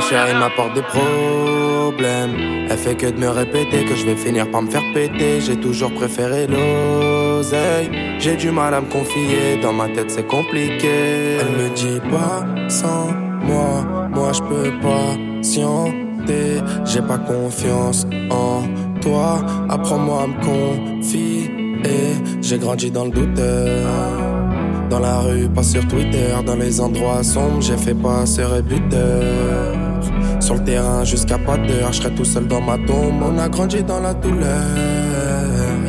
chérie m'apporte des problèmes. Elle fait que de me répéter que je vais finir par me faire péter. J'ai toujours préféré l'oseille. J'ai du mal à me confier, dans ma tête c'est compliqué. Elle me dit pas sans moi, moi je peux pas scienter. J'ai pas confiance en toi, apprends-moi à me confier. J'ai grandi dans le doute. Dans la rue, pas sur Twitter, dans les endroits sombres, j'ai fait passer buteur. Sur le terrain jusqu'à pas d'heure, je serai tout seul dans ma tombe. On a grandi dans la douleur.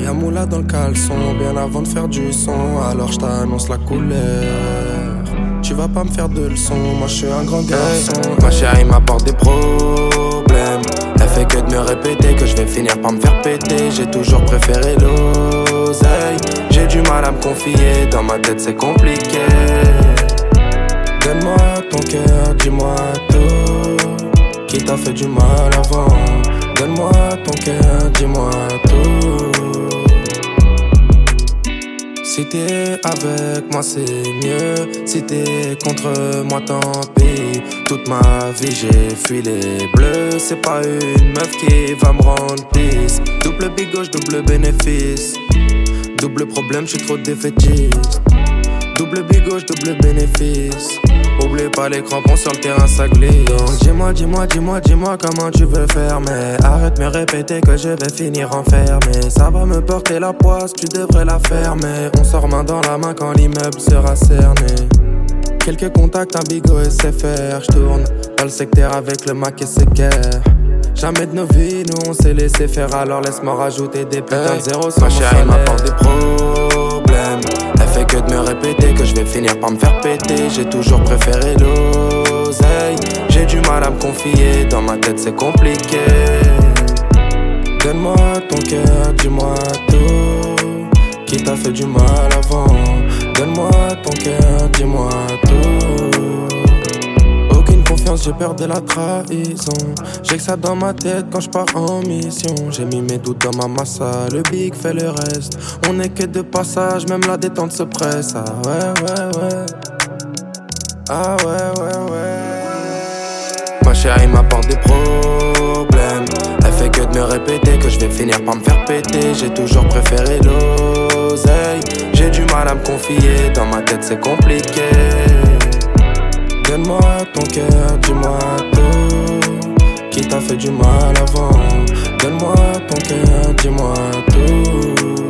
Y'a moula dans le caleçon, bien avant de faire du son. Alors je t'annonce la couleur. Tu vas pas me faire de leçons, moi je suis un grand garçon. ma chérie m'apporte des problèmes. Elle fait que de me répéter que je vais finir par me faire péter. J'ai toujours préféré l'oseille. J'ai du mal à me confier, dans ma tête c'est compliqué. Donne-moi ton cœur, dis-moi tout. T'a fait du mal avant. Donne-moi ton cœur, dis-moi tout. Si t'es avec moi c'est mieux. Si t'es contre moi tant pis. Toute ma vie j'ai fui les bleus. C'est pas une meuf qui va me rendre pisse Double big gauche, double bénéfice. Double problème, je suis trop défaitiste. Double big gauche, double bénéfice Oublie pas les crampons sur le terrain, ça glisse. Donc dis-moi, dis-moi, dis-moi, dis-moi comment tu veux faire. Mais arrête de me répéter que je vais finir enfermé. Ça va me porter la poisse, tu devrais la fermer. On sort main dans la main quand l'immeuble sera cerné. Quelques contacts, un bigot et c'est faire. J'tourne dans le secteur avec le Mac et c'est Jamais de nos vies, nous on s'est laissé faire, alors laisse-moi rajouter des putains de zéro Ma chérie m'apporte des problèmes. Par me faire péter. J'ai toujours préféré l'oseille. J'ai du mal à me confier, dans ma tête c'est compliqué. Donne-moi ton cœur, dis-moi tout. Qui t'a fait du mal avant? Donne-moi ton cœur, dis-moi tout j'ai peur de la trahison. J'ai que ça dans ma tête quand je pars en mission. J'ai mis mes doutes dans ma massa, le big fait le reste. On est que de passage, même la détente se presse. Ah ouais, ouais, ouais. Ah ouais, ouais, ouais. Ma chérie m'apporte des problèmes. Elle fait que de me répéter que je vais finir par me faire péter. J'ai toujours préféré l'oseille. J'ai du mal à me confier, dans ma tête c'est compliqué. fait du mal avant. Donne-moi ton cœur, dis-moi tout.